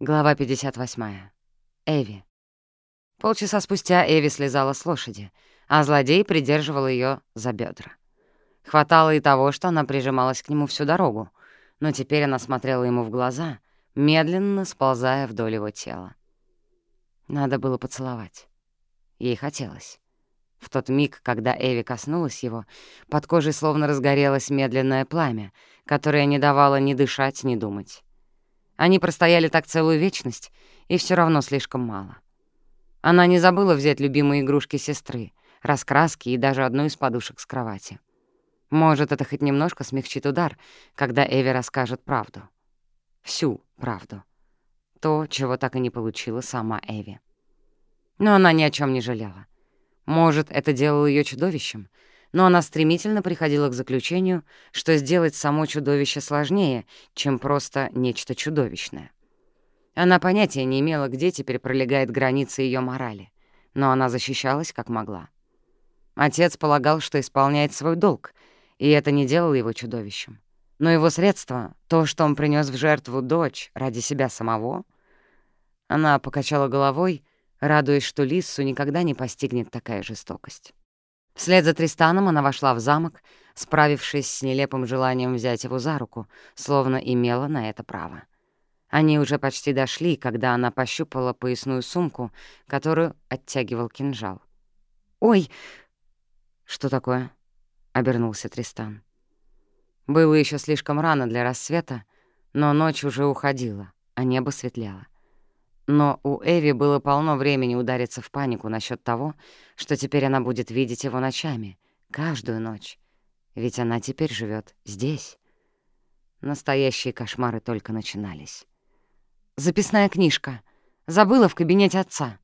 Глава 58. Эви. Полчаса спустя Эви слезала с лошади, а злодей придерживал ее за бедра. Хватало и того, что она прижималась к нему всю дорогу, но теперь она смотрела ему в глаза, медленно сползая вдоль его тела. Надо было поцеловать. Ей хотелось. В тот миг, когда Эви коснулась его, под кожей словно разгорелось медленное пламя, которое не давало ни дышать, ни думать. Они простояли так целую вечность, и все равно слишком мало. Она не забыла взять любимые игрушки сестры, раскраски и даже одну из подушек с кровати. Может, это хоть немножко смягчит удар, когда Эви расскажет правду. Всю правду. То, чего так и не получила сама Эви. Но она ни о чем не жалела. Может, это делало ее чудовищем, но она стремительно приходила к заключению, что сделать само чудовище сложнее, чем просто нечто чудовищное. Она понятия не имела, где теперь пролегает граница ее морали, но она защищалась как могла. Отец полагал, что исполняет свой долг, и это не делало его чудовищем. Но его средство, то, что он принес в жертву дочь ради себя самого... Она покачала головой, радуясь, что Лиссу никогда не постигнет такая жестокость. Вслед за Тристаном она вошла в замок, справившись с нелепым желанием взять его за руку, словно имела на это право. Они уже почти дошли, когда она пощупала поясную сумку, которую оттягивал кинжал. «Ой!» «Что такое?» — обернулся Тристан. Было еще слишком рано для рассвета, но ночь уже уходила, а небо светлело. Но у Эви было полно времени удариться в панику насчет того, что теперь она будет видеть его ночами, каждую ночь. Ведь она теперь живет здесь. Настоящие кошмары только начинались. «Записная книжка. Забыла в кабинете отца».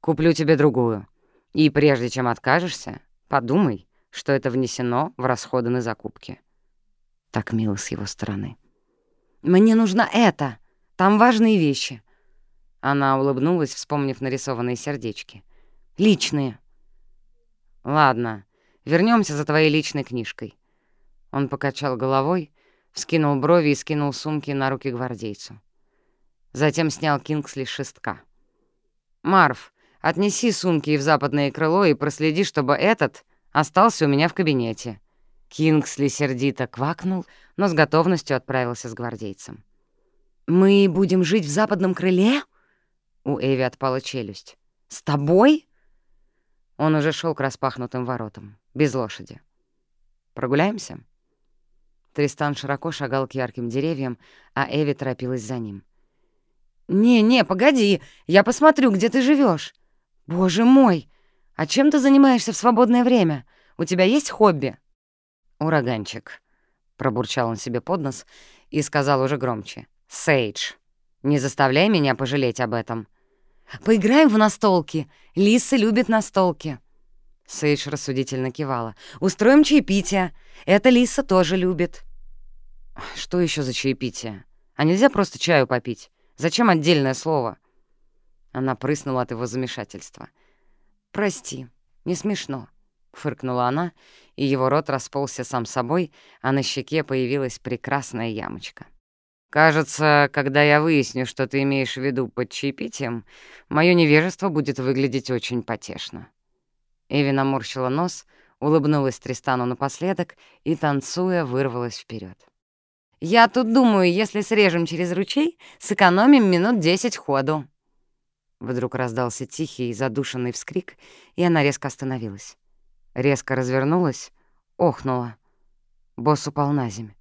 «Куплю тебе другую. И прежде чем откажешься, подумай, что это внесено в расходы на закупки». Так мило с его стороны. «Мне нужно это. Там важные вещи». Она улыбнулась, вспомнив нарисованные сердечки. «Личные». «Ладно, вернемся за твоей личной книжкой». Он покачал головой, вскинул брови и скинул сумки на руки гвардейцу. Затем снял Кингсли шестка. «Марв, отнеси сумки в западное крыло и проследи, чтобы этот остался у меня в кабинете». Кингсли сердито квакнул, но с готовностью отправился с гвардейцем. «Мы будем жить в западном крыле?» У Эви отпала челюсть. «С тобой?» Он уже шел к распахнутым воротам, без лошади. «Прогуляемся?» Тристан широко шагал к ярким деревьям, а Эви торопилась за ним. «Не-не, погоди, я посмотрю, где ты живешь. Боже мой, а чем ты занимаешься в свободное время? У тебя есть хобби?» «Ураганчик», — пробурчал он себе под нос и сказал уже громче. «Сейдж, не заставляй меня пожалеть об этом. Поиграем в настолки. Лисы любят настолки». Сейдж рассудительно кивала. «Устроим чаепитие. Это Лиса тоже любит». «Что еще за чаепитие? А нельзя просто чаю попить? Зачем отдельное слово?» Она прыснула от его замешательства. «Прости, не смешно», — фыркнула она, и его рот расползся сам собой, а на щеке появилась прекрасная ямочка. Кажется, когда я выясню, что ты имеешь в виду под чаепитием, мое невежество будет выглядеть очень потешно». Эви наморщила нос, улыбнулась Тристану напоследок и, танцуя, вырвалась вперед. «Я тут думаю, если срежем через ручей, сэкономим минут десять ходу». Вдруг раздался тихий, задушенный вскрик, и она резко остановилась. Резко развернулась, охнула. Босс упал на землю.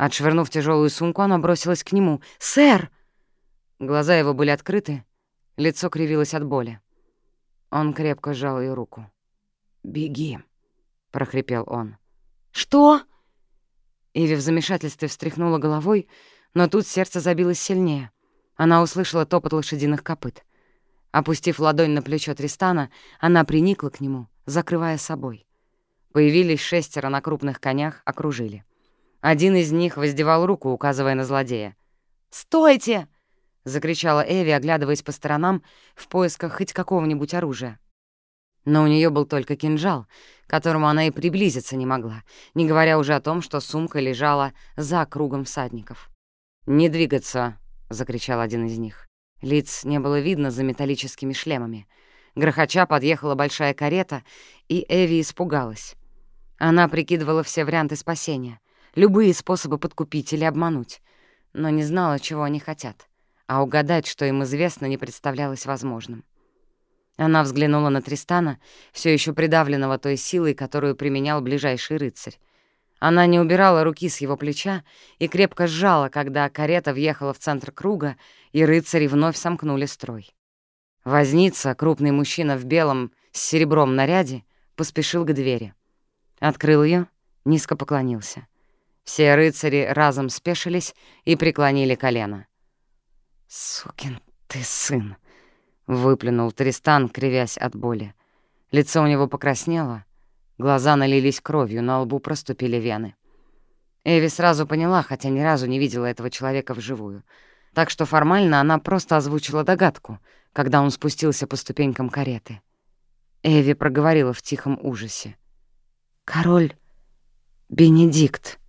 Отшвырнув тяжелую сумку, она бросилась к нему. «Сэр!» Глаза его были открыты, лицо кривилось от боли. Он крепко сжал ее руку. «Беги!» — прохрипел он. «Что?» Иви в замешательстве встряхнула головой, но тут сердце забилось сильнее. Она услышала топот лошадиных копыт. Опустив ладонь на плечо Тристана, она приникла к нему, закрывая собой. Появились шестеро на крупных конях, окружили. Один из них воздевал руку, указывая на злодея. «Стойте!» — закричала Эви, оглядываясь по сторонам в поисках хоть какого-нибудь оружия. Но у нее был только кинжал, к которому она и приблизиться не могла, не говоря уже о том, что сумка лежала за кругом всадников. «Не двигаться!» закричал один из них. Лиц не было видно за металлическими шлемами. Грохоча подъехала большая карета, и Эви испугалась. Она прикидывала все варианты спасения, любые способы подкупить или обмануть, но не знала, чего они хотят, а угадать, что им известно, не представлялось возможным. Она взглянула на Тристана, все еще придавленного той силой, которую применял ближайший рыцарь. Она не убирала руки с его плеча и крепко сжала, когда карета въехала в центр круга, и рыцари вновь сомкнули строй. Возница, крупный мужчина в белом с серебром наряде, поспешил к двери. Открыл ее, низко поклонился. Все рыцари разом спешились и преклонили колено. «Сукин ты сын!» — выплюнул Тристан, кривясь от боли. Лицо у него покраснело, глаза налились кровью, на лбу проступили вены. Эви сразу поняла, хотя ни разу не видела этого человека вживую. Так что формально она просто озвучила догадку, когда он спустился по ступенькам кареты. Эви проговорила в тихом ужасе. «Король Бенедикт».